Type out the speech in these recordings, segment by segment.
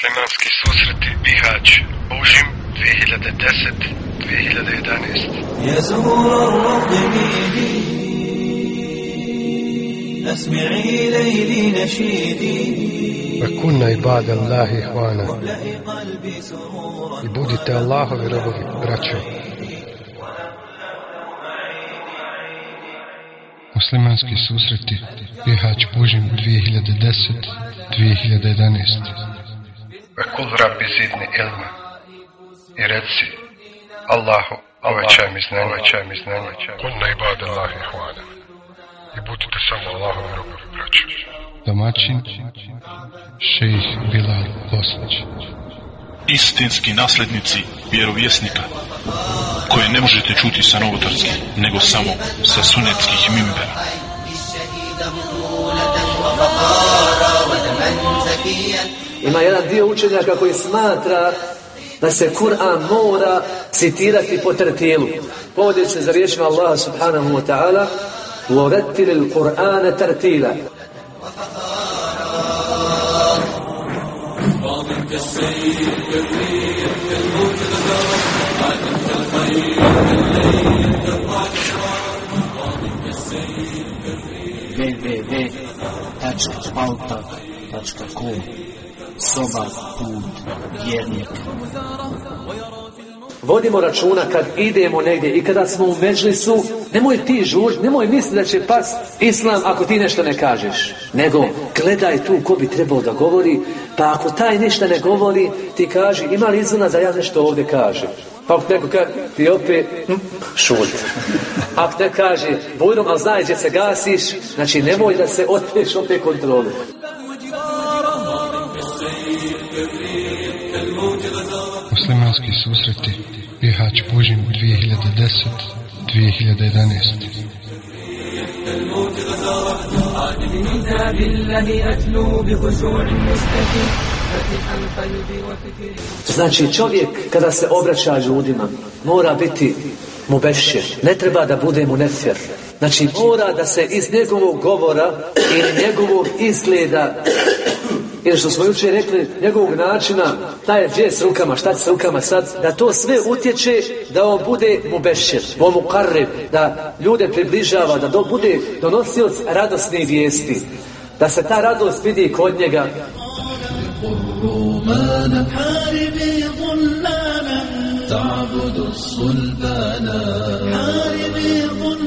Muslimanski susreti Bihać Užim 2010-2011 يا زهور الرفض ميدي أسمعي ليلي نشيدي وكنا عباد الله إخوانا املئي قلبي سرورا i budite Allahovi robovi, braćo. Muslimanski susreti Bihać Pužim 2010-2011 Kul rabbi zidni ilma i reci Allahu, uvećaj mi znanje, uvećaj mi znanje. Kunna ibad Allah ihvana. I budite samo Allahovi robovi, braćo. Domaćin, šejih Bilal Bosnić. istinski nasljednici vjerovjesnika koje ne možete čuti sa novotarskih nego samo sa sunetskih mimbera Ima jedan dio učenjaka koji smatra da se Kur'an mora citirati po tertilu. Povodi se za riječima Allaha subhanahu wa ta'ala وَرَتِّلِ الْقُرْآنَ تَرْتِيلًا www.pauta.com Soba put vjernika Vodimo računa kad idemo negdje i kada smo u međlisu, nemoj ti žuž, nemoj misliti da će pas islam ako ti nešto ne kažeš. Nego gledaj tu ko bi trebao da govori, pa ako taj ništa ne govori, ti kaži ima li izvona da ja nešto ovdje kažem. Pa ako neko kaže, ti opet hm, šut. Ako te kaže, bujrom, ali znaj gdje se gasiš, znači nemoj da se otpeš opet kontrolu. Muslimanski susreti Bihać Pužim 2010-2011 كتاب الله أتلو بخشوع مستكين فتح القلب وفكري Znači čovjek kada se obraća ljudima mora biti mubešir. Ne treba da bude mu nefer. Znači mora da se iz njegovog govora ili njegovog izgleda ili što smo jučer rekli, njegovog načina, taj je gdje s rukama, šta će s rukama sad, da to sve utječe da on bude mu bešir, mu karrib, da ljude približava, da do, bude donosioc radosnih vijesti, da se ta radost vidi kod njega, الرومان حاربي ظلالا تعبد الصلبانا حاربي ظلالا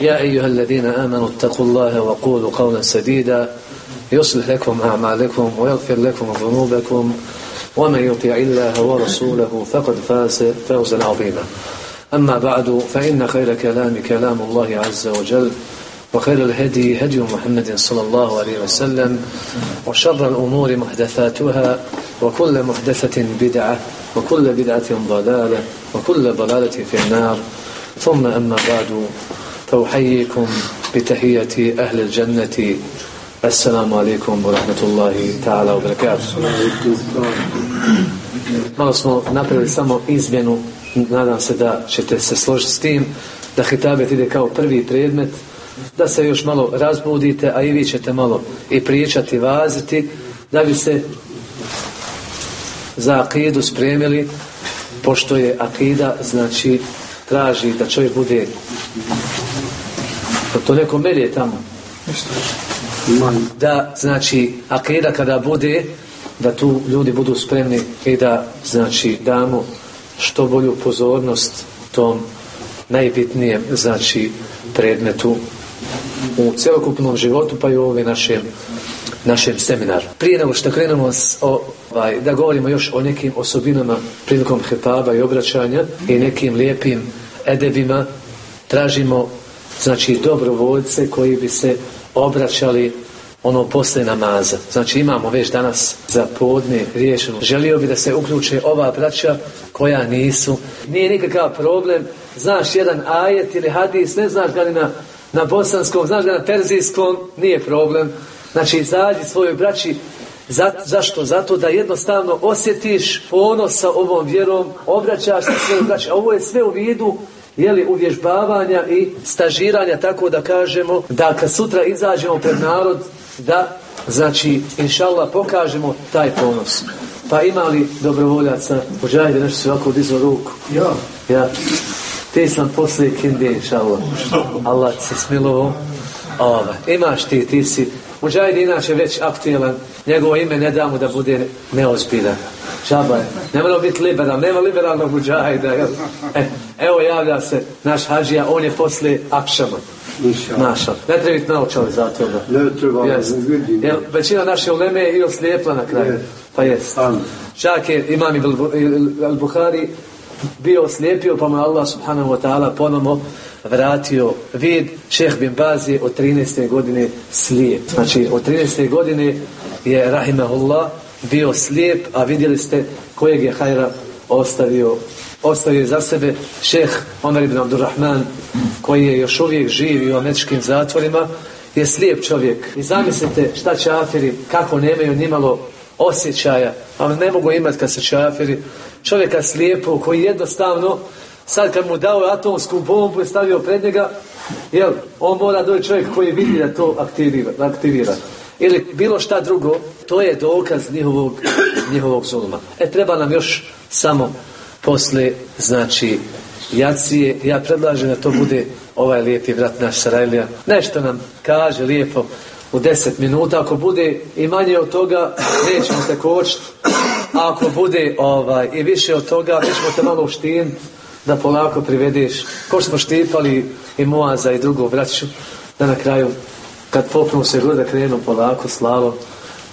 يا أيها الذين آمنوا اتقوا الله وقولوا قولا سديدا. يصلح لكم أعمالكم ويغفر لكم ذنوبكم. ومن يطع الله ورسوله فقد فاز فوزا عظيما. أما بعد فإن خير كلام كلام الله عز وجل وخير الهدي هدي محمد صلى الله عليه وسلم وشر الأمور محدثاتها وكل محدثة بدعة وكل بدعة ضلالة وكل ضلالة في النار. ثم أما بعد فأحييكم بتحية أهل الجنة السلام عليكم ورحمة الله تعالى وبركاته Malo smo napravili samo izmjenu, nadam se da ćete se složiti s tim, da hitabet ide kao prvi predmet, da se još malo razbudite, a i vi ćete malo i pričati, vaziti, da bi se za akidu spremili, pošto je akida, znači, traži da čovjek bude da to neko melje tamo. Da, znači, akida kada bude, da tu ljudi budu spremni i da, znači, damo što bolju pozornost tom najbitnijem znači predmetu u celokupnom životu pa i u ovome našem našem seminaru. Prije nego što krenemo s, ovaj, da govorimo još o nekim osobinama prilikom hetaba i obraćanja i nekim lijepim edebima, tražimo znači dobrovoljce koji bi se obraćali ono posle namaza. Znači imamo već danas za podne riješeno. Želio bi da se uključe ova braća koja nisu. Nije nikakav problem. Znaš jedan ajet ili hadis, ne znaš ga ni na, na bosanskom, znaš ga na perzijskom, nije problem. Znači izađi svojoj braći zašto? Zato da jednostavno osjetiš ponos sa ovom vjerom, obraćaš se svojoj braći. Ovo je sve u vidu jeli, uvježbavanja i stažiranja, tako da kažemo, da kad sutra izađemo pred narod, da, znači, inšallah, pokažemo taj ponos. Pa ima li dobrovoljaca? Pođajde nešto se ovako dizo ruku. Ja. Ja. Ti sam poslije kindi, inšallah. Allah se smilovo. Ova. Imaš ti, ti si Muđahid je inače već aktualan, njegovo ime ne damo da bude neozbiljan. Žaba je. Ne mora biti liberal, nema liberalnog muđahida. E, evo javlja se naš hađija, on je poslije akšama. Naša. Ne treba biti naočali za toga. Ne treba, Jer većina naše uleme je i oslijepla na kraju. Pa jest. Čak je imam i al-Buhari bio oslijepio, pa mu Allah subhanahu wa ta'ala ponovno vratio vid šeh bin Bazi od 13. godine slijep. Znači od 13. godine je rahimahullah bio slijep, a vidjeli ste kojeg je hajra ostavio ostavio za sebe šeh Omer ibn Abdurrahman koji je još uvijek živi u američkim zatvorima je slijep čovjek i zamislite šta čafiri kako nemaju nimalo osjećaja a ne mogu imati kad se čafiri čovjeka slijepo koji jednostavno Sad kad mu dao atomsku bombu i stavio pred njega, jel, on mora doći čovjek koji vidi da to aktivira, aktivira. Ili bilo šta drugo, to je dokaz njihovog, njihovog zuluma. E, treba nam još samo posle, znači, jacije, ja predlažem da to bude ovaj lijepi vrat naš Sarajlija. Nešto nam kaže lijepo u deset minuta, ako bude i manje od toga, nećemo te kočiti. A ako bude ovaj, i više od toga, mi ćemo te malo uštiniti da polako privedeš, ko smo štipali i Moaza i drugu braću, da na kraju, kad popnu se da krenu polako, slavo,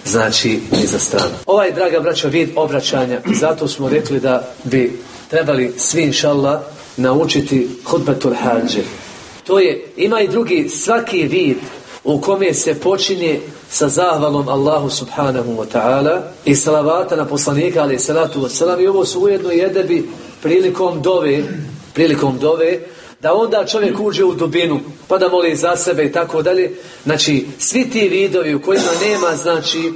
znači i za stranu. Ovaj, draga braćo, vid obraćanja, zato smo rekli da bi trebali svi, inšallah, naučiti hudbetul hađe. To je, ima i drugi, svaki vid u kome se počinje sa zahvalom Allahu subhanahu wa ta'ala i salavata na poslanika ali salatu wa salam i ovo su ujedno jedebi prilikom dove, prilikom dove, da onda čovjek uđe u dubinu, pa da moli za sebe i tako dalje. Znači, svi ti vidovi u kojima nema, znači,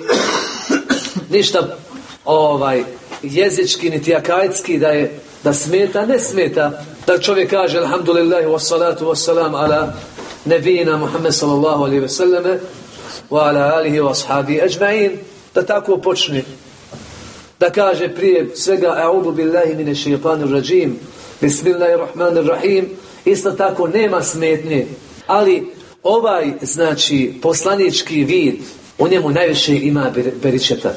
ništa ovaj, jezički, niti akajski da je, da smeta, ne smeta, da čovjek kaže, alhamdulillahi, wassalatu wassalam, ala nebina Muhammed sallallahu alaihi ve selleme, wa ala alihi wa ashabi ajma'in, da tako počne. Da kaže prije svega a'udhu billahi mine šeitanir rajim. Bismillahirrahmanirrahim isto tako nema smetnje. Ali ovaj znači poslanički vid u njemu najviše ima beričeta.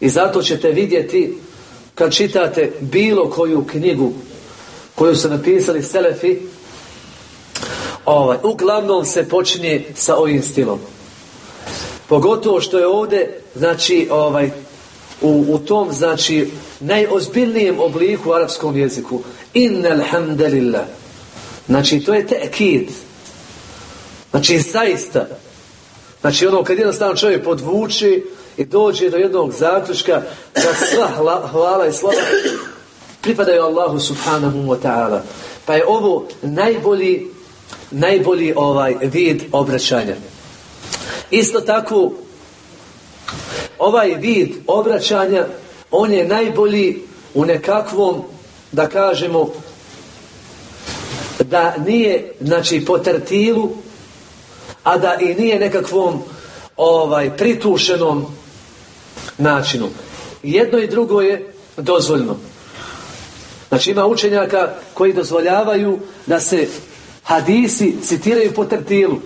I zato ćete vidjeti kad čitate bilo koju knjigu koju su napisali Selefi ovaj, uglavnom se počinje sa ovim stilom. Pogotovo što je ovdje znači ovaj u, u tom znači najozbiljnijem obliku u arapskom jeziku. Innal hamdalillah znači to je tekid. Znači zaista. Znači ono kad jednostavno čovjek podvuči i dođe do jednog zaključka da sva hvala i slava pripadaju Allahu subhanahu wa ta'ala. Pa je ovo najbolji najbolji ovaj vid obraćanja. Isto tako ovaj vid obraćanja on je najbolji u nekakvom da kažemo da nije znači po tertilu a da i nije nekakvom ovaj pritušenom načinu. Jedno i drugo je dozvoljno. Znači ima učenjaka koji dozvoljavaju da se hadisi citiraju po tertilu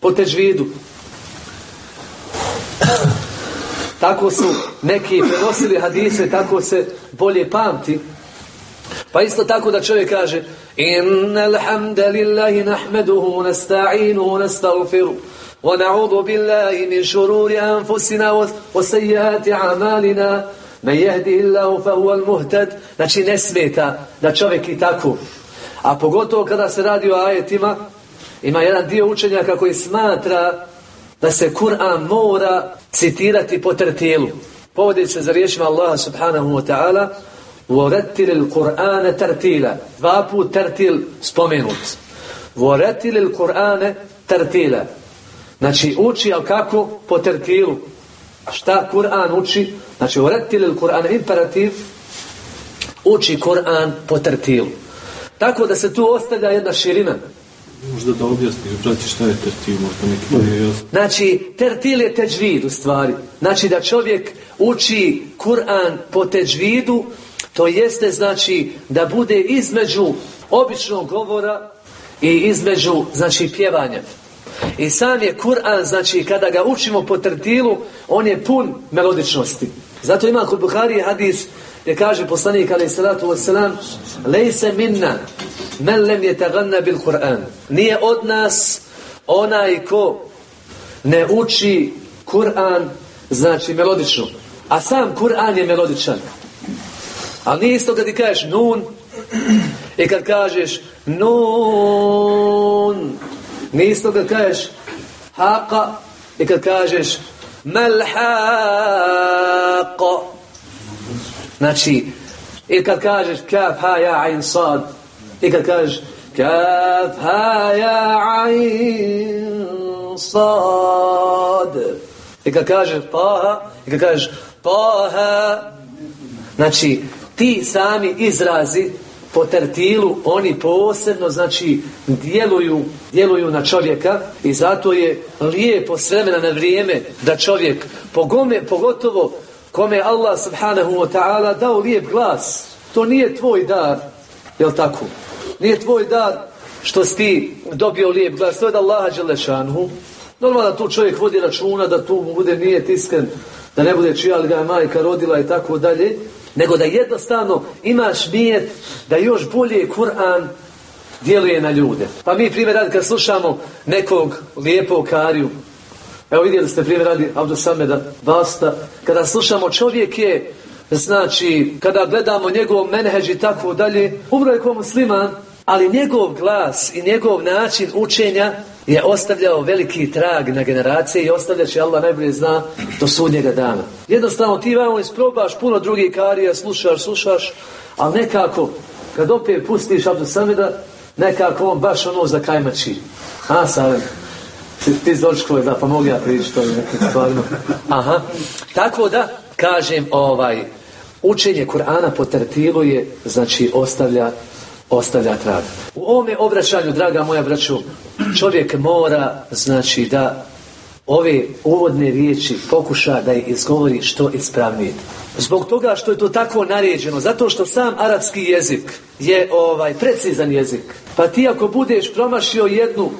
po težvidu. Tako su neki prenosili hadise, tako se bolje pamti. Pa isto tako da čovjek kaže Innal hamdalillahi nahmeduhu nasta'inuhu nasta'ufiru ونعوذ بالله من شرور أنفسنا وسيئات أعمالنا من يهدي الله فهو المهتد znači ne smeta da čovjek i tako a pogotovo kada se radi o ajetima ima jedan dio učenjaka koji smatra da se Kur'an mora citirati po tertilu povodi se za riječima Allaha subhanahu wa ta'ala Voretil Kur'ane tertila. Dva put tertil spomenut. Voretil Kur'ane tertila. Znači uči, ali kako? Po tertilu. Šta Kur'an uči? Znači voretil Kur'an imperativ uči Kur'an po tertilu. Tako da se tu ostavlja jedna širina. Možda da objasni, znači šta je tertil, možda neki Znači, tertil je teđvid u stvari. Znači da čovjek uči Kur'an po teđvidu to jeste znači da bude između običnog govora i između znači pjevanja. I sam je Kur'an, znači kada ga učimo po tertilu, on je pun melodičnosti. Zato ima kod Buhari hadis gdje kaže poslanik alaih salatu wasalam Lejse minna men lem je taganna bil Kur'an. Nije od nas onaj ko ne uči Kur'an znači melodično. A sam Kur'an je melodičan. Ali nije isto kad ti kažeš nun i kad kažeš nun. Nije isto kad kažeš haqa i kad kažeš melhaqa. Znači, i kad kažeš kaf ha ja ain sad i kad kažeš kaf ha ja ain sad i kad kažeš taha i kad kažeš taha znači ti sami izrazi po tertilu oni posebno znači djeluju, djeluju na čovjeka i zato je lijepo s vremena na vrijeme da čovjek pogome, pogotovo kome Allah subhanahu wa ta'ala dao lijep glas to nije tvoj dar jel tako? Nije tvoj dar što si ti dobio lijep glas to je da Allaha Đelešanhu normalno da tu čovjek vodi računa da tu bude nije tisken da ne bude čija li ga je majka rodila i tako dalje nego da jednostavno imaš nijet da još bolje Kur'an djeluje na ljude. Pa mi primjer radi kad slušamo nekog lijepog kariju, evo vidjeli ste primjer radi Abdu Sameda Basta, kada slušamo čovjek je znači kada gledamo njegov menheđ i tako dalje, umro je ko musliman, ali njegov glas i njegov način učenja je ostavljao veliki trag na generacije i ostavljat će Allah najbolje zna do sudnjega dana. Jednostavno ti vamo isprobaš puno drugih karija, slušaš, slušaš, ali nekako kad opet pustiš Abdu Sameda, nekako on baš ono za kajmači. A, Savem, ti, ti zdočko je da, pa mogu ja pričati to nekim stvarima. Aha, tako da, kažem, ovaj, učenje Kur'ana po tertilu je, znači, ostavlja ostavlja trag. U ovome obraćanju, draga moja braću, čovjek mora, znači, da ove uvodne riječi pokuša da ih izgovori što ispravnije. Zbog toga što je to tako naređeno, zato što sam arapski jezik je ovaj precizan jezik. Pa ti ako budeš promašio jednu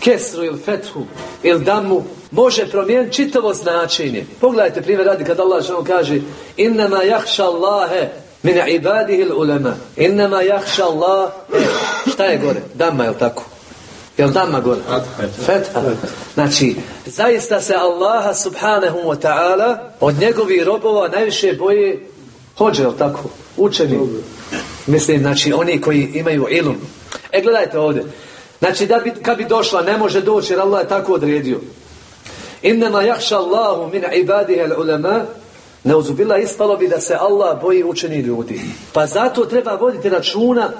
kesru ili fethu ili damu, može promijeniti čitavo značenje. Pogledajte primjer radi kad Allah što kaže innama jahša Allahe min ibadihi ulema innama jahša Allah šta je gore? Dama je tako? Jel dama gore? Fetha. Znači, zaista se Allaha subhanahu wa ta'ala od njegovih robova najviše boje hođe, jel tako? Učeni. Mislim, znači, oni koji imaju ilum. E, gledajte ovdje. Znači, da bi, kad bi došla, ne može doći, jer Allah je tako odredio. Innama jahša Allahu min ibadihi ulema Neuzubila ispalo bi da se Allah boji učeni ljudi. Pa zato treba voditi računa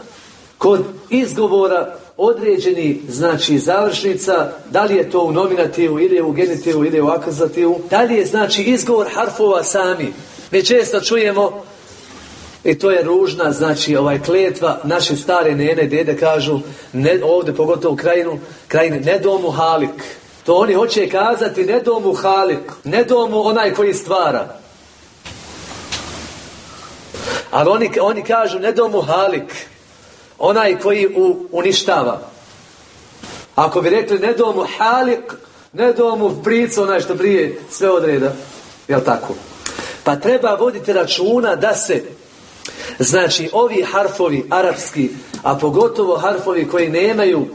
kod izgovora određeni znači završnica, da li je to u nominativu ili u genitivu ili u akazativu, da li je znači izgovor harfova sami. Mi često čujemo i to je ružna, znači ovaj kletva, naše stare nene, dede kažu, ne, ovdje pogotovo u krajinu, krajini, ne domu halik. To oni hoće kazati ne domu halik, ne domu onaj koji stvara. Ali oni, oni kažu ne domu halik, onaj koji u, uništava. Ako bi rekli ne domu halik, ne domu pricu, onaj što prije sve odreda. Jel tako? Pa treba voditi računa da se Znači, ovi harfovi, arapski, a pogotovo harfovi koji nemaju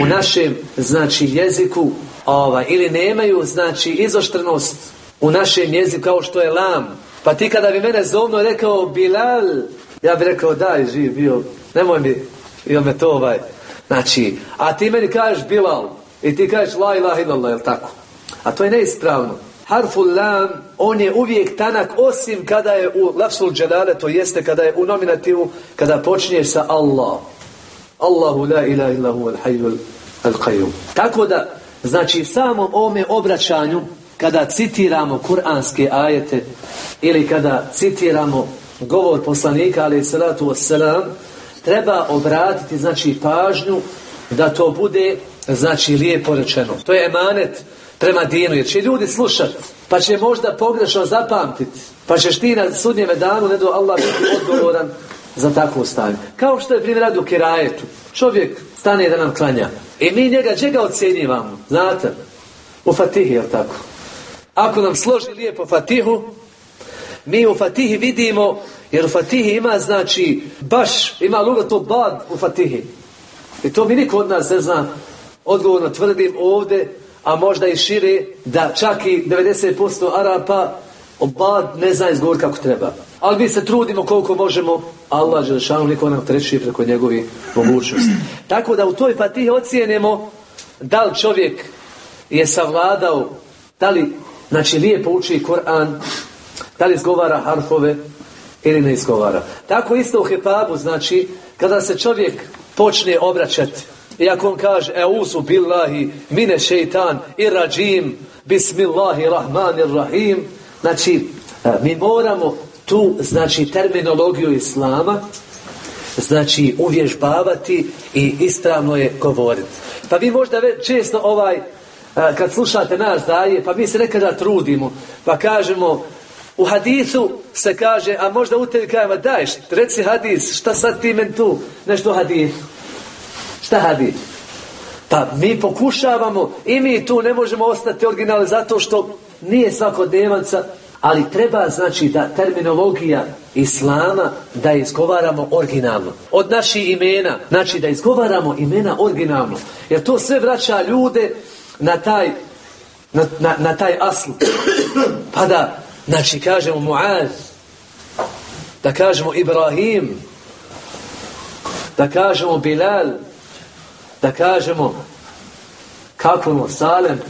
u našem, znači, jeziku, ovaj, ili nemaju, znači, izoštrenost u našem jeziku kao što je lam. Pa ti kada bi mene zovno rekao Bilal, ja bi rekao daj, živ bio, nemoj mi, ili me to ovaj, znači, a ti meni kažeš Bilal, i ti kažeš la ilaha illallah, jel tako? A to je neispravno. Harful lam, on je uvijek tanak, osim kada je u lafsul dželale, to jeste kada je u nominativu, kada počinješ sa Allah. Allahu la ilaha illahu al hayyul al qayyum. Tako da, znači, samom ome obraćanju, kada citiramo kuranske ajete, ili kada citiramo govor poslanika, ali salatu wassalam, treba obratiti, znači, pažnju da to bude, znači, lijepo rečeno. To je emanet prema dinu, jer će ljudi slušati, pa će možda pogrešno zapamtiti, pa ćeš ti na sudnjeme danu, ne do Allah biti odgovoran za takvo stanje. Kao što je primjer u kirajetu. Čovjek stane da nam klanja. I mi njega, čega ocjenjivamo? Znate? U Fatihi, jel tako? Ako nam složi lijepo Fatihu, mi u Fatihi vidimo, jer u Fatihi ima, znači, baš, ima lugato bad u Fatihi. I to mi niko od nas ne zna, odgovorno tvrdim ovdje, a možda i šire, da čak i 90% Arapa obad ne zna izgovor kako treba. Ali mi se trudimo koliko možemo, Allah Želešanu niko nam treći preko njegovi mogućnosti. Tako da u toj patihi ocijenimo da li čovjek je savladao, da li znači lijepo uči Koran, da li izgovara harfove ili ne izgovara. Tako isto u Hepabu, znači, kada se čovjek počne obraćati i ako on kaže Euzu billahi mine šeitan i rađim bismillahi rahmanir rahim znači e, mi moramo tu znači terminologiju islama znači uvježbavati i ispravno je govoriti. Pa vi možda često ovaj e, kad slušate nas daje, pa mi se nekada trudimo, pa kažemo u hadisu se kaže, a možda u tebi kažemo, daj, reci hadis, šta sad ti men tu, nešto hadisu. Šta hadis? Pa mi pokušavamo i mi tu ne možemo ostati originalni zato što nije svakodnevaca, ali treba znači da terminologija Islama da izgovaramo originalno. Od naših imena, znači da izgovaramo imena originalno. Jer to sve vraća ljude na taj, na, na, na taj asl. Pa da, znači kažemo Muaz, da kažemo Ibrahim, da kažemo Bilal, da kažemo kako mu Salem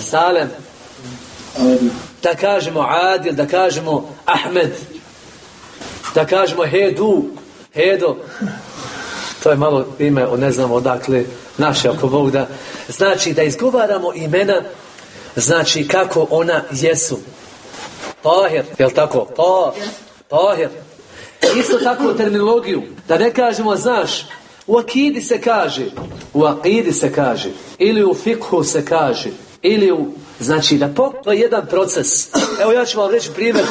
Salem. Da kažemo Adil da kažemo Ahmed da kažemo Hedu Hedo. To je malo ime ne znam odakle naše ako Bog da. Znači da izgovaramo imena znači kako ona jesu Tahir, jel tako? Pa, Tahir. Isto tako terminologiju. Da ne kažemo, znaš, u akidi se kaže, u akidi se kaže, ili u fikhu se kaže, ili u, znači da to je jedan proces. Evo ja ću vam reći primjer,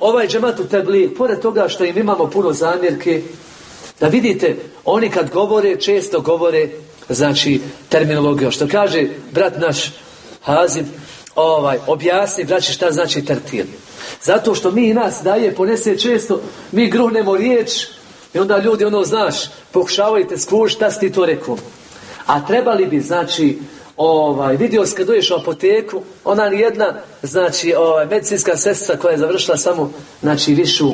ovaj džemat u tebli, pored toga što im imamo puno zamjerke, da vidite, oni kad govore, često govore, znači, terminologiju. Što kaže brat naš Hazim, ovaj, objasni, braći, šta znači tertil. Zato što mi nas daje, ponese često, mi gruhnemo riječ, i onda ljudi ono, znaš, pokušavajte skušati šta si to rekao. A trebali bi, znači, ovaj, vidio kad doješ u apoteku, ona jedna, znači, ovaj, medicinska sestra koja je završila samo, znači, višu,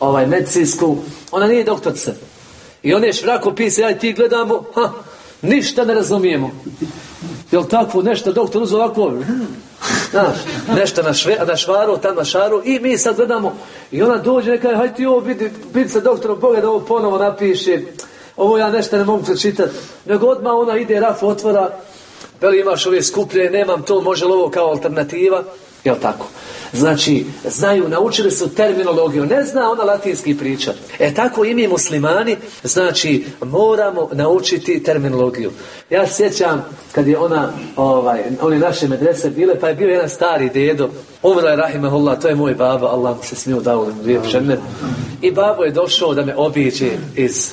ovaj, medicinsku, ona nije doktorca. I on je švrako pisa, ja ti gledamo, ha, ništa ne razumijemo. Jel tako nešto doktor uzeo ovako? Znaš, nešto na, šve, na švaru, tam na šaru i mi sad gledamo i ona dođe i kaže, hajde ti ovo vidi, vidi se doktorom Boga da ovo ponovo napiše. Ovo ja nešto ne mogu pročitati. Nego odmah ona ide, raf otvora, veli imaš ove skuplje, nemam to, može li ovo kao alternativa? Jel tako? Znači, znaju, naučili su terminologiju, ne zna ona latinski priča. E tako i mi muslimani, znači, moramo naučiti terminologiju. Ja sjećam kad je ona, ovaj, one naše medrese bile, pa je bio jedan stari dedo, umrla je rahimahullah, to je moj baba, Allah mu se smio dao lijep. I babo je došao da me obiđe iz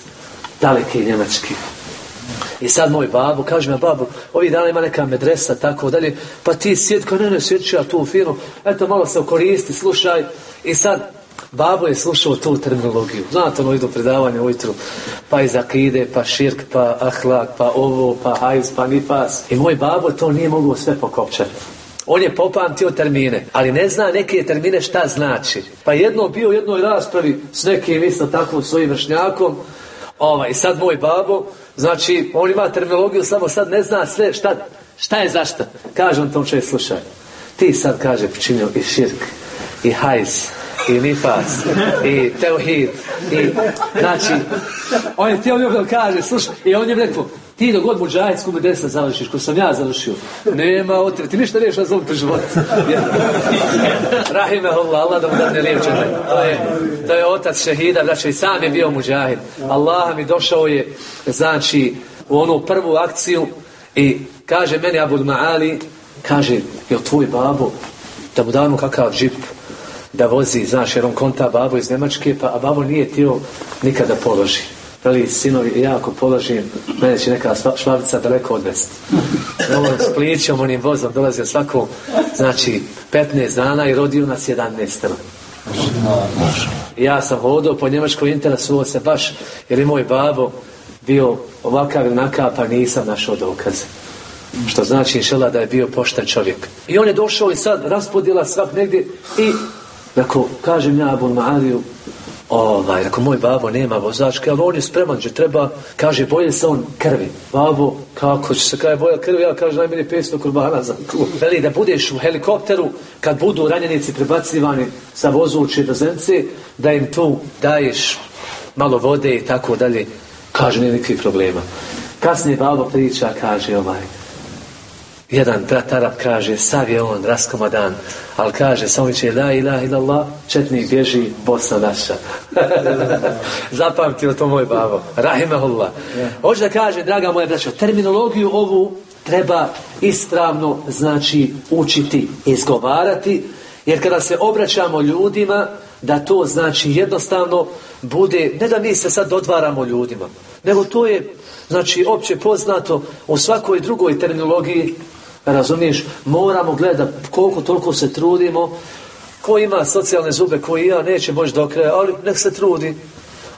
daleke Njemačke. I sad moj babu, kaže me babu, ovih dana ima neka medresa, tako dalje, pa ti sjed, kao ne, ne, sjedi ja tu u finu, eto malo se okoristi, slušaj, i sad Babo je slušao tu terminologiju. Znate, ono idu predavanje ujutru, pa iz akide, pa širk, pa ahlak, pa ovo, pa hajz, pa nifas. I moj babo to nije mogao sve pokopčati. On je popamtio termine, ali ne zna neke termine šta znači. Pa jedno bio u jednoj raspravi s nekim isto tako svojim vršnjakom, ovaj, sad moj babo, znači on ima terminologiju, samo sad ne zna sve šta, šta je zašto. Kaže on tom čovjek, slušaj, ti sad kaže počinio i širk, i hajz, i nifas, i teuhid, i znači, on je htio ljubno kaže, slušaj, i on je rekao, ti dok god muđajetsku medesa završiš, ko sam ja završio, nema otre, ti ništa neš razumiti u životu. Rahimehullah, Allah da mu dadne liječenje. To to je otac šehida, znači sam je bio muđahid. Allah mi došao je, znači, u onu prvu akciju i kaže meni Abud Ma'ali, kaže, jel tvoj babo, da mu damo kakav džip, da vozi, znaš, jer on konta babo iz Njemačke, pa, a babo nije htio nikada položi. Veli, sinovi, ja ako položim, mene će neka švabica daleko odvesti. Ovo s plićom, onim vozom dolazio svakom, znači, 15 dana i rodio nas 11. Ja sam hodao po njemačkoj interesuo se baš, jer je moj babo bio ovakav ili nakav, pa nisam našao dokaze. Što znači, inšela, da je bio pošten čovjek. I on je došao i sad raspodjela svak negdje i Ako kažem ja Abul Ma'aliju, ovaj, ako moj babo nema vozačke, ali on je spreman, že treba, kaže, boje se on krvi. Babo, kako će se kaže boja krvi, ja kaže najmanje 500 kurbana za klub. Veli da budeš u helikopteru, kad budu ranjenici prebacivani sa vozuće do zence, da im tu daješ malo vode i tako dalje. Kaže, nije nikakvih problema. Kasnije babo priča, kaže ovaj, jedan brat Arab kaže, sav je on, raskomadan, ali kaže, samo će la ilaha illallah, četnik bježi, Bosna naša. Zapamtio to moj babo. Rahimahullah. Hoće da kaže, draga moja braćo, terminologiju ovu treba ispravno, znači, učiti, izgovarati, jer kada se obraćamo ljudima, da to znači jednostavno bude, ne da mi se sad dodvaramo ljudima, nego to je, znači, opće poznato u svakoj drugoj terminologiji Razumiješ? Moramo gledati koliko toliko se trudimo. Ko ima socijalne zube, ko i ja, neće moći do kraja, ali nek se trudi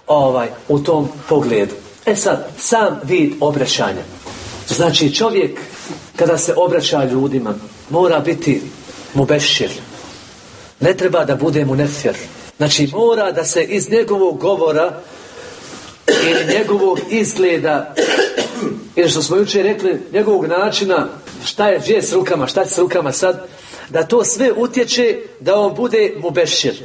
ovaj, u tom pogledu. E sad, sam vid obraćanja. Znači, čovjek kada se obraća ljudima, mora biti mu bešćir. Ne treba da bude mu nefjer. Znači, mora da se iz njegovog govora ili njegovog izgleda ili što smo jučer rekli, njegovog načina šta je, gdje je s rukama, šta je s rukama sad, da to sve utječe da on bude mu bešir.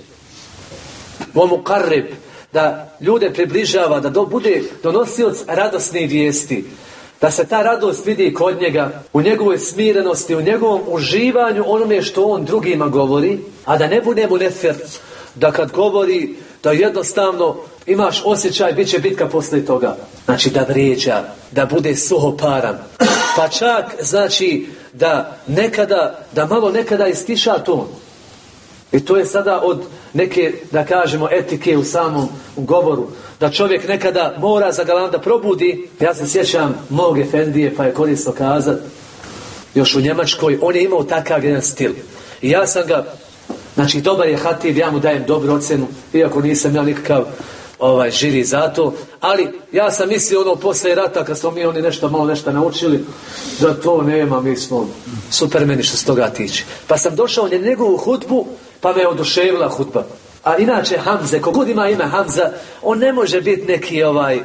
mu karrib, da ljude približava, da do, bude donosioc radosne vijesti. Da se ta radost vidi kod njega, u njegovoj smirenosti, u njegovom uživanju onome što on drugima govori, a da ne bude mu nefer, da kad govori, da jednostavno imaš osjećaj, bit će bitka poslije toga. Znači da vrijeđa, da bude suhoparan. Pa čak znači da nekada, da malo nekada istiša ton. I to je sada od neke, da kažemo, etike u samom govoru. Da čovjek nekada mora za galan da probudi. Ja se sjećam mog Efendije, pa je korisno kazat, još u Njemačkoj, on je imao takav jedan stil. I ja sam ga, znači dobar je hatib, ja mu dajem dobru ocenu, iako nisam ja nikakav ovaj, živi za to, ali ja sam mislio ono posle rata kad smo mi oni nešto malo nešto naučili, da to nema, mi smo supermeni što se toga tiče. Pa sam došao na njegovu hutbu, pa me je oduševila hutba. A inače Hamze, kogod ima ime Hamza, on ne može biti neki ovaj,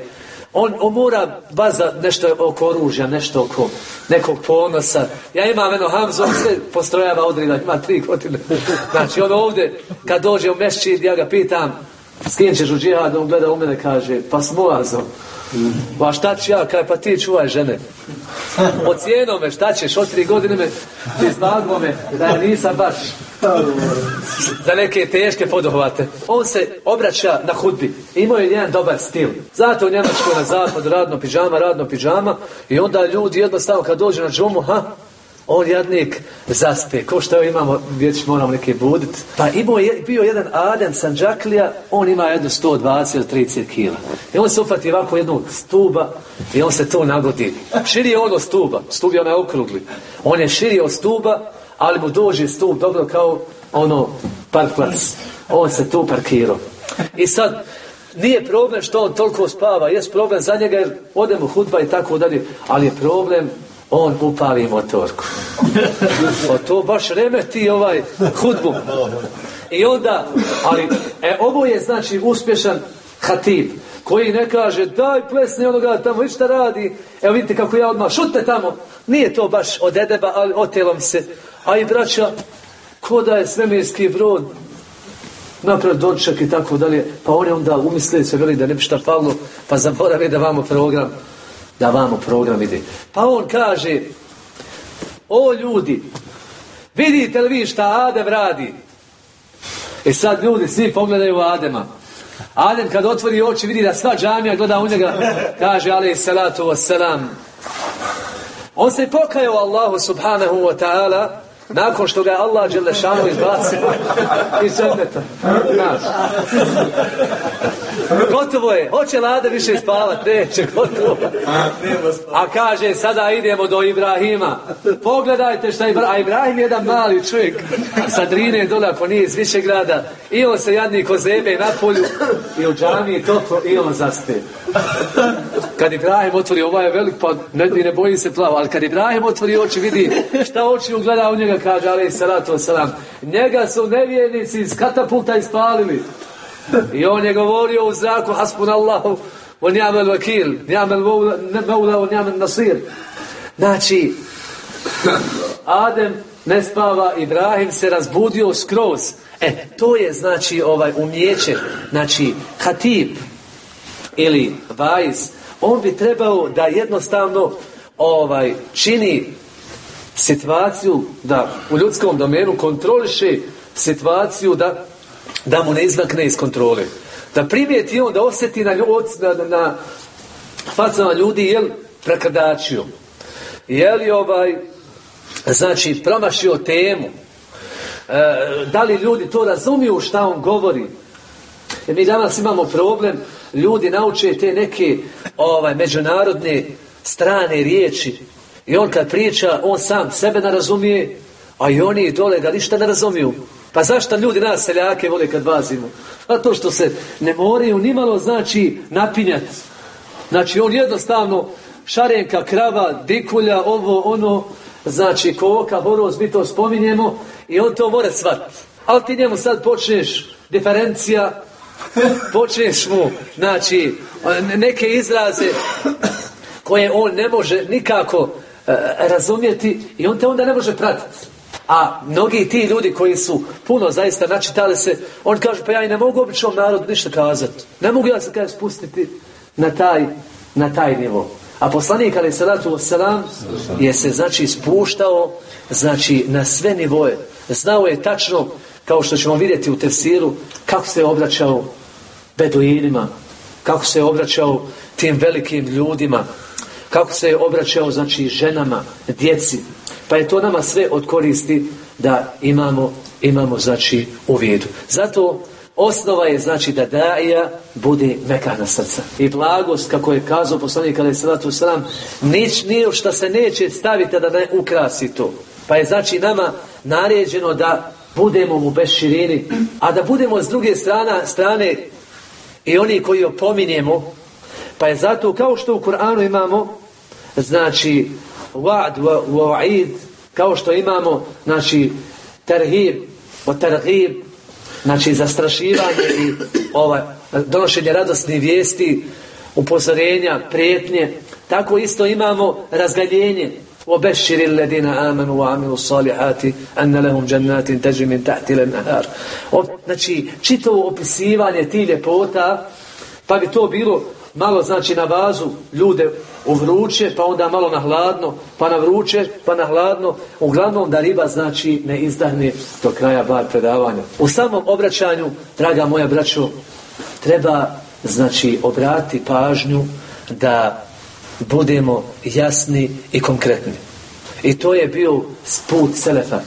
on, on mora baza nešto oko oružja, nešto oko nekog ponosa. Ja imam eno Hamza, on sve postrojava odrida, ima tri godine. Znači on ovdje, kad dođe u mešćid, ja ga pitam, s kim ćeš u džihad, on gleda u mene, kaže, pa s Moazom. Pa šta ću ja, kaj pa ti čuvaj žene. Ocijeno me, šta ćeš, od tri godine me, ti zbagmo me, da ja nisam baš za neke teške poduhvate. On se obraća na hudbi. Imao je jedan dobar stil. Zato u Njemačkoj na zapadu radno pižama, radno pižama i onda ljudi jednostavno kad dođu na džumu, ha, on jadnik zaspe, ko što imamo, već moramo neke budit. Pa imao je, bio jedan Adem Sanđaklija, on ima jedno 120 ili 30 kila. I on se ufati ovako jednog stuba i on se to nagodi. Širi je ono stuba, stub je onaj okrugli. On je širio stuba, ali mu dođe stup dobro kao ono parkplac. On se tu parkirao. I sad, nije problem što on toliko spava, jest problem za njega jer ode mu hudba i tako dalje, ali je problem on upali motorku. Pa to baš remeti ovaj hudbu. I onda, ali, e, ovo je znači uspješan hatib koji ne kaže daj plesni onoga tamo, šta radi. Evo vidite kako ja odmah, šute tamo. Nije to baš od edeba, ali otelo mi se. A i braća, ko da je svemirski brod, naprav doček i tako dalje, pa oni onda umisli se veli da ne bi šta falilo, pa zaboravi da vamo program, da vamo program ide. Pa on kaže, o ljudi, vidite li vi šta Adem radi? I sad ljudi svi pogledaju Adema. Adem kad otvori oči vidi da sva džamija gleda u njega, kaže alaih salatu wassalam. On se pokajao Allahu subhanahu wa ta'ala nakon što ga Allah Đelešanu izbacio iz dženneta. Gotovo je. Hoće Lada više spavat? Neće, gotovo. A kaže, sada idemo do Ibrahima. Pogledajte šta je Ibrahim. A Ibrahim je jedan mali čovjek sa drine dole ako nije iz Višegrada. I on se jadni ko zebe na polju i u džamiji toplo i on zaspe. Kad Ibrahim otvori, ovaj je velik, pa ne, ne boji se plava, ali kad Ibrahim otvori oči, vidi šta oči ugleda u njega, kaže, ali salatu wasalam, njega su nevjernici iz katapulta ispalili. I on je govorio u zraku, hasbunallahu, wa ni'mal vakil, ni'mal maula, wa ni'mal nasir. Znači, Adem ne spava, Ibrahim se razbudio skroz. E, to je znači ovaj umjeće, znači hatib ili vajz, on bi trebao da jednostavno ovaj čini situaciju da u ljudskom domenu kontroliše situaciju da, da mu ne izmakne iz kontrole. Da primijeti on, da osjeti na, na, na facama ljudi, jel, prekrdačio. Je li ovaj, znači, promašio temu. E, da li ljudi to razumiju šta on govori. Jer mi danas imamo problem, ljudi nauče te neke ovaj, međunarodne strane riječi. I on kad priča, on sam sebe ne razumije, a i oni dole ga ništa ne razumiju. Pa zašto ljudi nas seljake vole kad vazimo? Zato što se ne moraju nimalo znači napinjati. Znači on jednostavno šarenka, krava, dikulja, ovo, ono, znači koka, horoz, mi to spominjemo i on to mora svat. Ali ti njemu sad počneš diferencija, počneš mu, znači, neke izraze koje on ne može nikako e, razumjeti i on te onda ne može pratiti. A mnogi ti ljudi koji su puno zaista načitali se, on kaže pa ja i ne mogu običnom narodu ništa kazati. Ne mogu ja se kaže spustiti na taj, na taj nivo. A poslanik ali salatu selam je se znači spuštao znači na sve nivoje. Znao je tačno kao što ćemo vidjeti u tefsiru kako se obraćao beduinima, kako se obraćao tim velikim ljudima, kako se obraćao znači ženama, djeci. Pa je to nama sve od koristi da imamo, imamo znači u vidu. Zato osnova je znači da daija bude mekana srca. I blagost, kako je kazao poslanik kada je salatu sram, nič nije što se neće staviti da ne ukrasi to. Pa je znači nama naređeno da budemo mu bez širini, a da budemo s druge strane, strane i oni koji opominjemo, pa je zato kao što u Kur'anu imamo, znači, wa'd wa'id, kao što imamo, znači, terhib, o terhib, znači, zastrašivanje i ovaj, donošenje radosnih vijesti, upozorenja, prijetnje, tako isto imamo razgaljenje, وبشر الذين آمنوا وعملوا الصالحات أن لهم جنات تجري من تحت الأنهار znači čitavo opisivanje ti ljepota pa bi to bilo malo znači na vazu ljude u vruće pa onda malo na hladno pa na vruće pa na hladno uglavnom da riba znači ne izdahne do kraja bar predavanja u samom obraćanju draga moja braćo treba znači obrati pažnju da budemo jasni i konkretni. I to je bio put Selefa.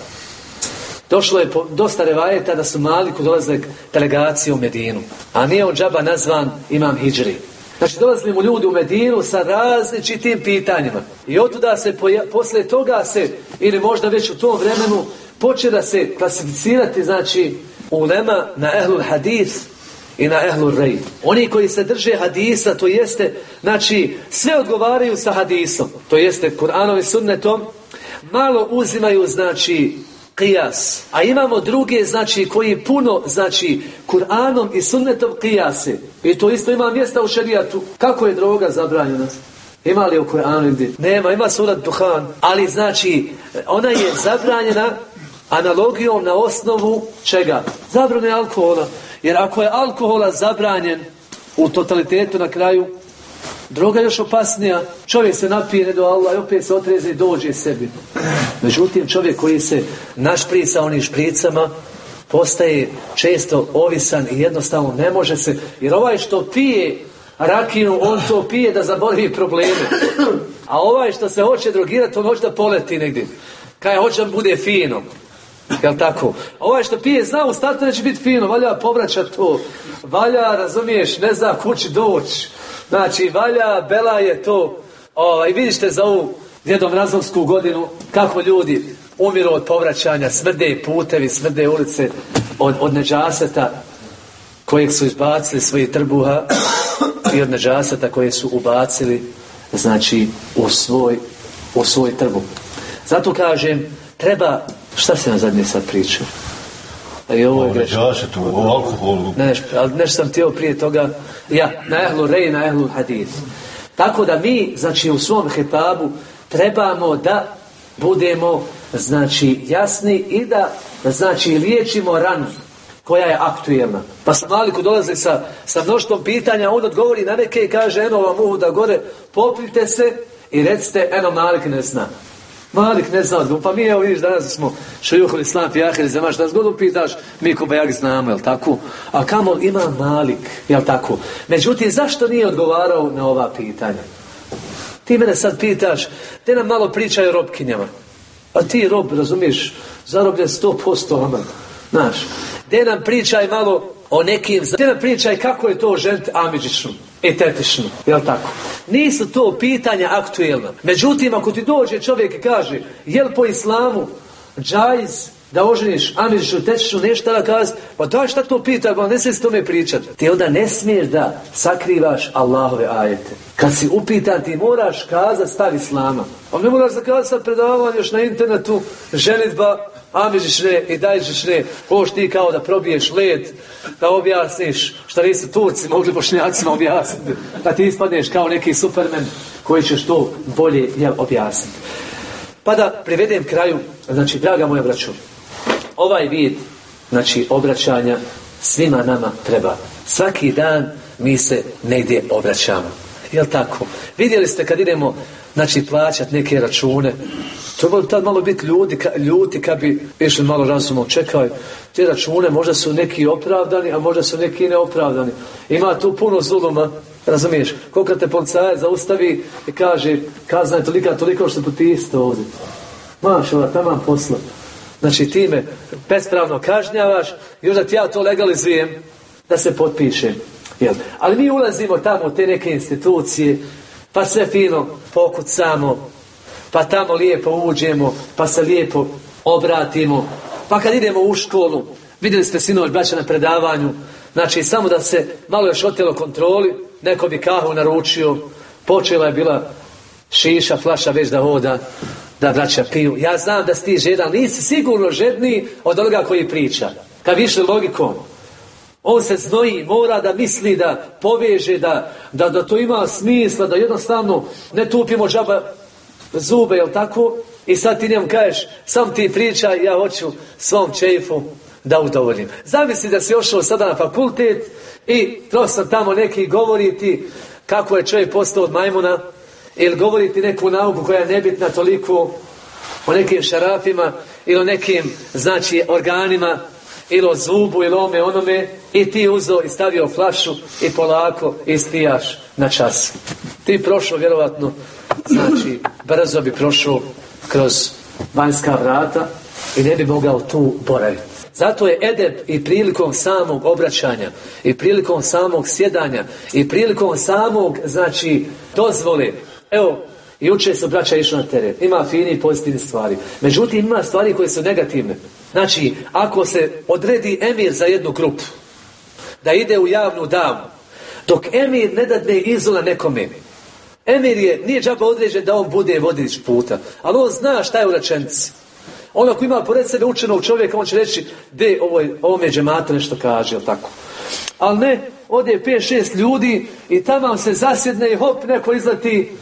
Došlo je po, dosta revajeta da su Maliku dolazile delegacije u Medinu. A nije on džaba nazvan Imam Hidžri. Znači dolazili mu ljudi u Medinu sa različitim pitanjima. I otuda se, poja, posle toga se, ili možda već u tom vremenu, poče da se klasificirati, znači, ulema na ehlul hadis i na ehlul rej. Oni koji se drže hadisa, to jeste, znači, sve odgovaraju sa hadisom, to jeste Kur'anom i sunnetom, malo uzimaju, znači, qijas. A imamo druge, znači, koji puno, znači, Kur'anom i sunnetom qijase. I to isto ima mjesta u šerijatu. Kako je droga zabranjena? Ima li u Kur'anu gdje? Nema, ima surat duhan. Ali znači, ona je zabranjena analogijom na osnovu čega? Zabrane alkohola. Jer ako je alkohola zabranjen u totalitetu na kraju, droga je još opasnija. Čovjek se napije do Allah i opet se otreze i dođe sebi. Međutim, čovjek koji se našprica onim špricama, postaje često ovisan i jednostavno ne može se, jer ovaj što pije rakinu, on to pije da zaboravi probleme. A ovaj što se hoće drogirati, on hoće da poleti negdje. Kaj hoće da bude fino. Jel tako? A ovaj što pije zna u startu neće biti fino, valja povraćati to. Valja, razumiješ, ne zna kući doći. Znači, valja, bela je to. Ovaj, vidite za ovu djedom razlovsku godinu kako ljudi umiru od povraćanja, smrde putevi, smrde ulice od, od neđaseta kojeg su izbacili svojih trbuha i od neđaseta koje su ubacili znači u svoj, u svoj trbu. Zato kažem, treba, šta se na zadnje sad pričao? I ovo je grešno. o alkoholu. Ne, ali nešto sam htio prije toga, ja, na ehlu rej, na ehlu hadis. Tako da mi, znači u svom hetabu, trebamo da budemo, znači, jasni i da, znači, liječimo ranu koja je aktuelna. Pa sam Maliku dolazi sa, sa mnoštvom pitanja, on odgovori na neke i kaže, eno vam uhu da gore, popite se i recite, eno Malik ne zna. Malik ne zna odgovor. Pa mi evo vidiš danas smo šujuhul islam pijahir zema šta zgodu pitaš mi ko bajak znamo, jel tako? A kamo ima Malik, jel tako? Međutim, zašto nije odgovarao na ova pitanja? Ti mene sad pitaš, te nam malo pričaju o robkinjama. A ti rob, razumiješ, zarobljen sto posto. Znaš, te nam pričaj malo o nekim, te nam pričaj kako je to ženiti amiđičnu i tetišnu, jel tako? Nisu to pitanja aktuelna. Međutim, ako ti dođe čovjek i kaže, jel po islamu džajz da oženiš amiđičnu, tetišnu, nešto da kazi, pa daj šta to pita, pa ne se s tome pričati. Ti onda ne smiješ da sakrivaš Allahove ajete. Kad si upitan, ti moraš kazati stav islama. A ne moraš da kazati sad predavanje još na internetu, ženitba, amižiš ne i dajžiš ne, hoš ti kao da probiješ led, da objasniš šta nisu Turci mogli bošnjacima objasniti, da ti ispadneš kao neki supermen koji ćeš to bolje jel, objasniti. Pa da privedem kraju, znači, draga moja braćo, ovaj vid, znači, obraćanja svima nama treba. Svaki dan mi se negdje obraćamo. Jel tako? Vidjeli ste kad idemo znači plaćat neke račune. To bi tad malo biti ljudi, ka, ljuti kad bi išli malo razumom. Čekaj, te račune možda su neki opravdani, a možda su neki neopravdani. Ima tu puno zuluma, razumiješ? Koliko te policajac zaustavi i kaže, kazna je tolika, toliko što potiste ovdje. Maš, ova tamo posla. Znači ti me bespravno kažnjavaš, još da ti ja to legalizujem, da se potpišem. Jel? Ali mi ulazimo tamo u te neke institucije, pa sve fino pokucamo, pa tamo lijepo uđemo, pa se lijepo obratimo, pa kad idemo u školu, vidjeli ste sinoć braća na predavanju, znači samo da se malo još otjelo kontroli, neko bi kahu naručio, počela je bila šiša, flaša već da hoda, da braća piju. Ja znam da si ti žedan, nisi sigurno žedniji od onoga koji priča. Kad više logikom, on se znoji, mora da misli, da poveže, da, da, da to ima smisla, da jednostavno ne tupimo džaba zube, jel tako? I sad ti njemu kažeš, sam ti pričaj, ja hoću svom čefu da udovoljim. Zamisli da si ošao sada na fakultet i profesor tamo neki govori ti kako je čovjek postao od majmuna ili govori ti neku nauku koja je nebitna toliko o nekim šarafima ili o nekim, znači, organima ili o zubu ili ome onome i ti uzo i stavio flašu i polako ispijaš na čas. Ti prošao vjerovatno, znači brzo bi prošao kroz vanjska vrata i ne bi mogao tu boraviti. Zato je edep i prilikom samog obraćanja i prilikom samog sjedanja i prilikom samog, znači, dozvole. Evo, juče se braća išao na teren. Ima fini i pozitivne stvari. Međutim, ima stvari koje su negativne. Znači, ako se odredi emir za jednu grupu, da ide u javnu damu, dok emir ne dadne izula nekome, emir je, nije džaba određen da on bude vodič puta, ali on zna šta je u rečenici. On ako ima pored sebe učenog čovjeka, on će reći, de, ovo je, ovome džemata nešto kaže, jel tako? Ali ne, ode 5-6 ljudi i tamo se zasjedne i hop, neko izleti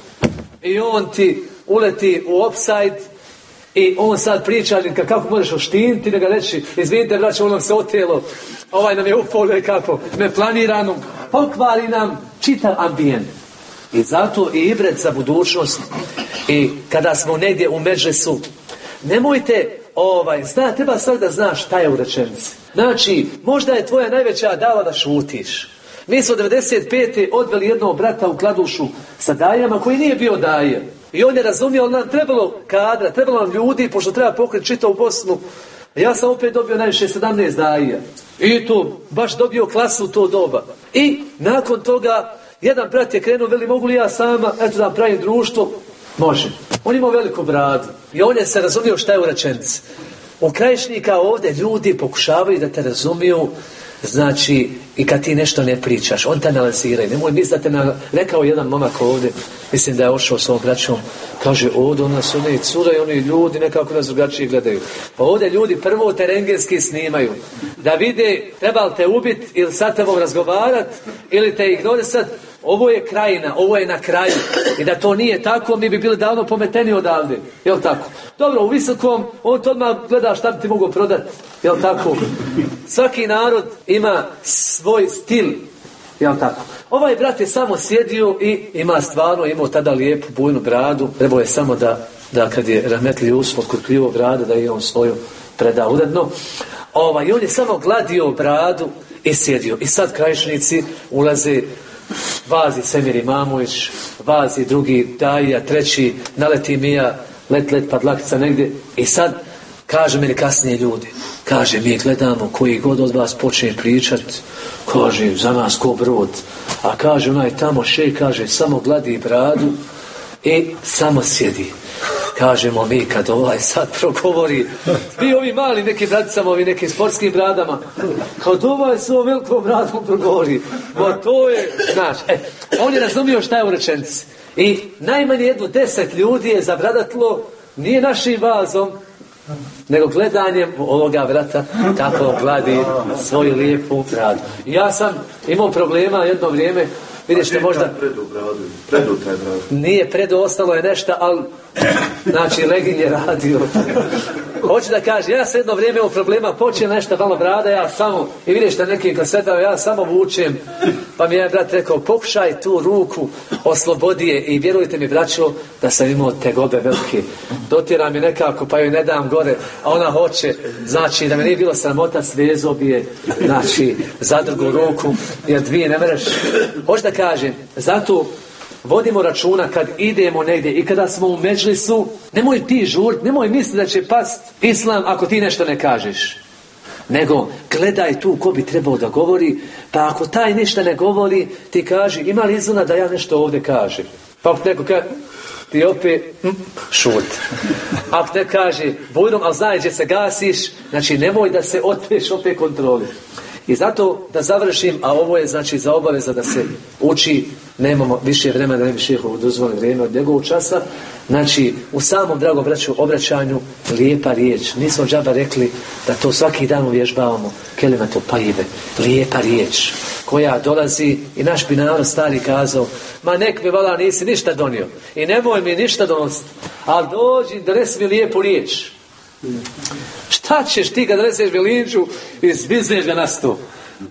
i on ti uleti u offside i on sad priča kako možeš oštiniti, da ga reći, izvinite braće, ono se otelo, ovaj nam je upao kako neplanirano, pokvari nam čitav ambijent. I zato i ibret za budućnost i kada smo negdje u Međesu, nemojte ovaj, zna, treba sad da znaš šta je u rečenici. Znači, možda je tvoja najveća dava da šutiš. Mi smo 95. odveli jednog brata u kladušu sa dajama koji nije bio daje. I on je razumio, nam trebalo kadra, trebalo nam ljudi, pošto treba pokriti u Bosnu. Ja sam opet dobio najviše 17 daje. I to, baš dobio klasu to doba. I nakon toga, jedan brat je krenuo, veli, mogu li ja sama, eto da pravim društvo, Može. On ima veliku bradu. I on je se razumio šta je u rečenici. U krajišnika ovdje ljudi pokušavaju da te razumiju Znači, i kad ti nešto ne pričaš, on te analiziraju. Nemoj misliti da te na... Rekao jedan momak ovdje, mislim da je ošao s ovom braćom, kaže, ovdje on nas one cure i oni ljudi nekako nas drugačije gledaju. Pa ovdje ljudi prvo te rengenski snimaju. Da vide, treba li te ubiti ili sa tebom razgovarat ili te ignorisat, ovo je krajina, ovo je na kraju. I da to nije tako, mi bi bili davno pometeni odavde. Jel tako? Dobro, u visokom, on to odmah gleda šta bi ti mogu prodati. Jel tako? Svaki narod ima svoj stil. Jel tako? Ovaj brat je samo sjedio i ima stvarno, imao tada lijepu bujnu bradu. Trebao je samo da, da kad je Rahmetli Usfot kod brada, da je on svoju preda uredno. Ovaj, on je samo gladio bradu i sjedio. I sad krajišnici ulaze vazi Semir Imamović, vazi drugi Daja, treći, naleti Mija, let, let, padlakica negdje. I sad, kaže meni kasnije ljudi, kaže, mi gledamo koji god od vas počne pričat, kaže, za nas ko brod. A kaže, onaj tamo še, kaže, samo gladi bradu i samo sjedi. Kažemo mi kad ovaj sad progovori vi ovi mali neki braticama ovi nekim sportskim bradama kad ovaj s ovom velikom bradom progovori. Ma to je znaš e, on je razumio šta je u rečenici. I najmanje jedno deset ljudi je zabradatlo nije našim vazom nego gledanjem ovoga vrata kako gladi svoju lijepu bradu. Ja sam imao problema jedno vrijeme Vidiš što možda... Predu, Nije predu, ostalo je nešto, ali... Znači, Legin je radio. Hoću da kaže, ja se jedno vrijeme imao problema, počeo nešto malo brada, ja samo, i vidiš da nekim kasetama, ja samo vučem, pa mi je brat rekao, pokušaj tu ruku, oslobodi je i vjerujte mi, braćo, da sam imao te gobe velike. Dotira mi nekako, pa joj ne dam gore, a ona hoće, znači, da me nije bilo sramota, svezo bi je, znači, za drugu ruku, jer dvije ne mereš. Hoću da kažem, zato vodimo računa kad idemo negdje i kada smo u međlisu, nemoj ti žurt, nemoj misliti da će past islam ako ti nešto ne kažeš. Nego gledaj tu ko bi trebao da govori, pa ako taj ništa ne govori, ti kaži ima li izgleda da ja nešto ovdje kažem. Pa neko kaže, ti opet šut. Ako ne kaže, bujdom, ali znaj gdje se gasiš, znači nemoj da se otpeš opet kontroli. I zato da završim, a ovo je znači za obaveza da se uči, nemamo više vremena da ne bi šehovu dozvoli vrijeme od njegovog časa, znači u samom dragom braću obraćanju lijepa riječ. Nismo džaba rekli da to svaki dan uvježbavamo, kelima to pajive, lijepa riječ koja dolazi i naš bi narod stari kazao ma nek mi vala nisi ništa donio. I nemoj mi ništa donositi. Ali dođi donesi mi lijepu riječ Šta ćeš ti kad reseš Belinču i zvizneš ga na sto?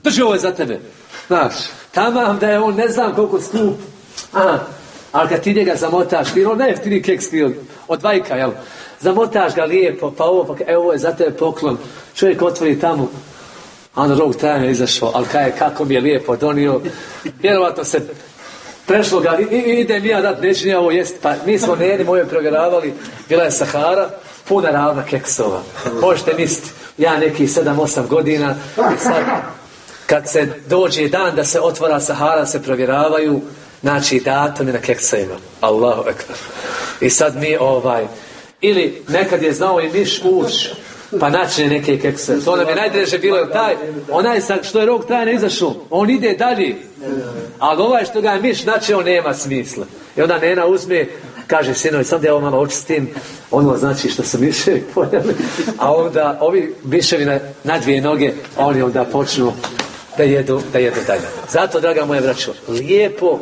Drži ovo je za tebe. Znaš, tamam da je on ne znam koliko skup. Aha, ali kad ti njega zamotaš, jer on nejeftini keks od vajka, jel? Zamotaš ga lijepo, pa ovo, pa evo je za tebe poklon. Čovjek otvori tamo, a on rog trajno izašao, ali kaj, kako mi je lijepo donio. Vjerovatno se prešlo ga, i, idem ja dat, neću ni ovo jest. Pa mi smo neni moje provjeravali, bila je Sahara, puna ravna keksova. Možete misliti, ja neki 7-8 godina sad kad se dođe dan da se otvara Sahara, se provjeravaju, znači datumi na keksovima. Allahu ekber. I sad mi ovaj, ili nekad je znao i miš uć pa načne neke kekse. To nam je najdreže bilo, jer taj, onaj sa, što je rok tajne izašao, on ide dalje. Ali ovaj što ga je miš načeo, on nema smisla. I onda nena uzme, kaže sinovi, sad ja ovo malo očistim, ono znači što su miševi pojeli, a onda ovi miševi na, na dvije noge, oni onda počnu da jedu, da jedu dalje. Zato, draga moja braćo, lijepo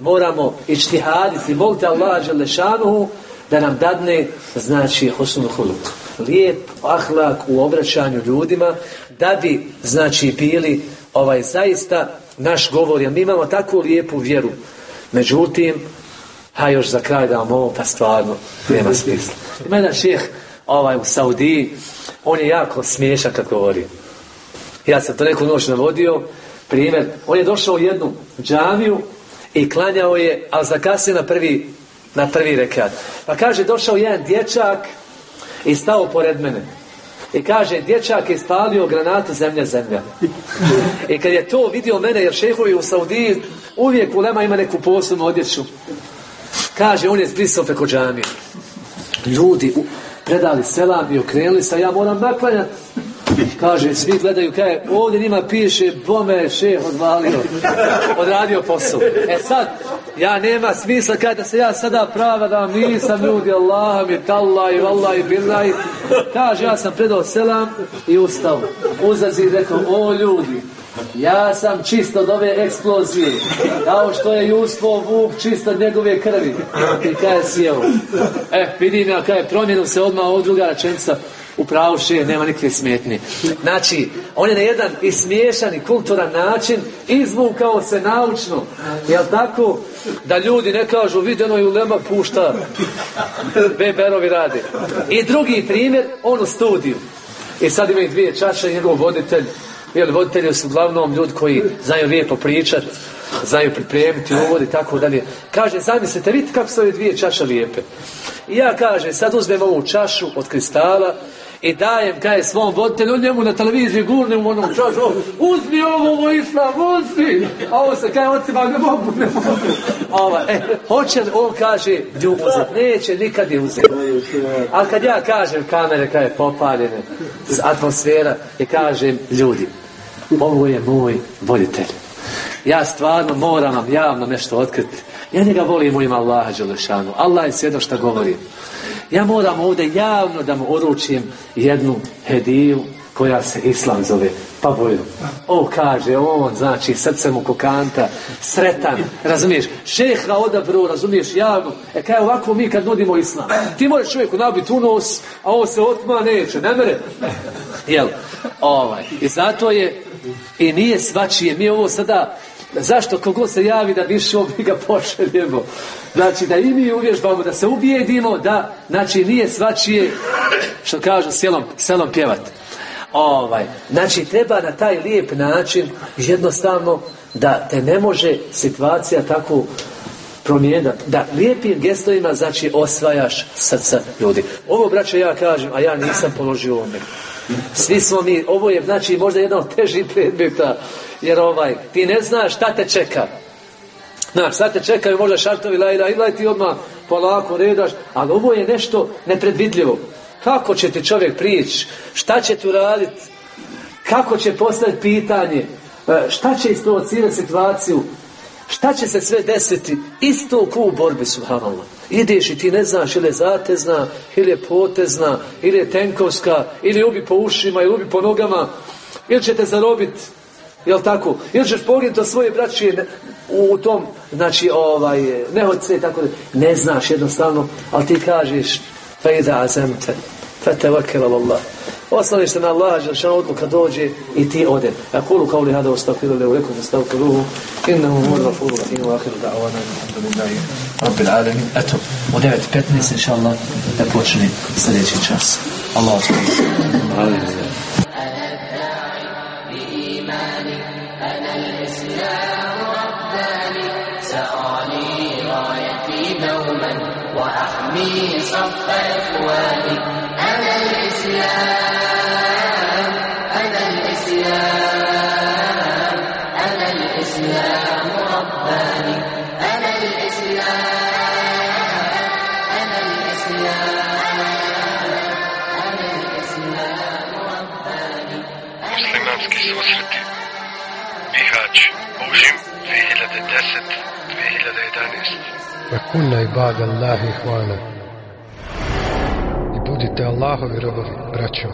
moramo ištihaditi, molite Allah Želešanuhu da nam dadne, znači, husnu huluk. Lijep ahlak u obraćanju ljudima, da bi, znači, bili ovaj zaista naš govor, jer mi imamo takvu lijepu vjeru. Međutim, a još za kraj da vam ovo, pa stvarno, nema smisla. Ima jedan šeh ovaj, u Saudiji, on je jako smiješan kad govori. Ja sam to neku noć navodio, primjer, on je došao u jednu džamiju i klanjao je, ali zakasnio na prvi, na prvi rekat. Pa kaže, došao jedan dječak i stao pored mene. I kaže, dječak je spalio granatu zemlja, zemlja. I kad je to vidio mene, jer šehovi u Saudiji uvijek u Lema ima neku posebnu odjeću. Kaže, on je zbrisao preko džamije. Ljudi predali selam i okrenuli se, ja moram naklanjati. Kaže, svi gledaju, kaže, ovdje njima piše, bome šeh odvalio, odradio posao. E sad, ja nema smisla, kaže da se ja sada prava da nisam ljudi, Allah mi, i vallah i billah. Kaže, ja sam predao selam i ustao. Uzazi i rekao, o ljudi, ja sam čist od ove eksplozije, kao što je Juspo Vuk čist od njegove krvi. I kaj je sjeo. E, vidim ja, kaj je promjenu se odmah od druga rečenica u pravu šije, nema nikakve smetnje. Znači, on je na jedan i smiješan kulturan način izvukao se naučno. Jel tako? Da ljudi ne kažu, vidi ono i ulema pušta. Beberovi radi. I drugi primjer, on u studiju. I sad imaju dvije čaše, njegov voditelj Jel, voditelji su uglavnom ljudi koji znaju lijepo pričat, znaju pripremiti uvod i tako dalje. Kaže, zamislite, vidite kako su ove dvije čaše lijepe. I ja kaže, sad uzmem ovu čašu od kristala i dajem, kaže, svom voditelju, on njemu na televiziji gurne u onom čašu, uzmi ovo, ovo islam, uzmi! A ovo se kaže, ocima, ne mogu, ne mogu. Ova, e, hoće li, on kaže, uzeti, neće nikad je uzeti. Ali kad ja kažem, kamere, kaže, popaljene, atmosfera, i kažem, ljudi, ovo je moj voditelj. Ja stvarno moram vam javno nešto otkriti. Ja njega volim u ime Allaha Đelešanu. Allah je svjedok šta govorim. Ja moram ovdje javno da mu oručim jednu hediju koja se Islam zove. Pa bojno. O, kaže, on, znači, srce mu kokanta, sretan, razumiješ, šeha odabro, razumiješ, javno. E, kaj ovako mi kad nudimo Islam, ti možeš čovjeku nabiti u nos, a ovo se otma neće, ne mere. Jel, ovaj, i zato je, i nije svačije, mi ovo sada, zašto kogo se javi da više ga pošaljemo. Znači da i mi uvježbamo, da se ubijedimo da, znači nije svačije, što kažu, selom, selom pjevati. Ovaj, znači treba na taj lijep način jednostavno da te ne može situacija tako promijeniti. Da lijepim gestovima znači osvajaš srca ljudi. Ovo braće ja kažem, a ja nisam položio ovome. Svi smo mi, ovo je znači možda jedan od težih predmeta, jer ovaj, ti ne znaš šta te čeka. Znaš, sad te čekaju možda šartovi la ila ila i ti odmah polako redaš, ali ovo je nešto nepredvidljivo. Kako će ti čovjek prići? Šta će tu raditi? Kako će postaviti pitanje? E, šta će isprovocirati situaciju? Šta će se sve desiti? Isto ko u borbi, subhanallah. Ideš i ti ne znaš ili je zatezna, ili je potezna, ili je tenkovska, ili ubi po ušima, ili ubi po nogama, ili će te zarobiti. Jel tako? Ili ćeš pogledati od svoje braće u tom, znači, ovaj, nehodce i tako da. Ne znaš jednostavno, ali ti kažeš, fa ida azemte, fa tevakel Allah. Osloniš se na Allah, Želšana odluka dođe i ti ode. Ja kulu kao li hada ostafiru le ulekum ostavku ruhu, innahu mudra furu rahim u ahiru da'avana, alhamdulillahi, rabbil alamin. Eto, u 9.15, inša Allah, da počne sljedeći čas. Allah ostavku. وأحمي صف إخواني أنا الإسلام tužim 2010-2011. Vakunna i Allah Allahi hvana. I budite Allahovi robovi, braćo.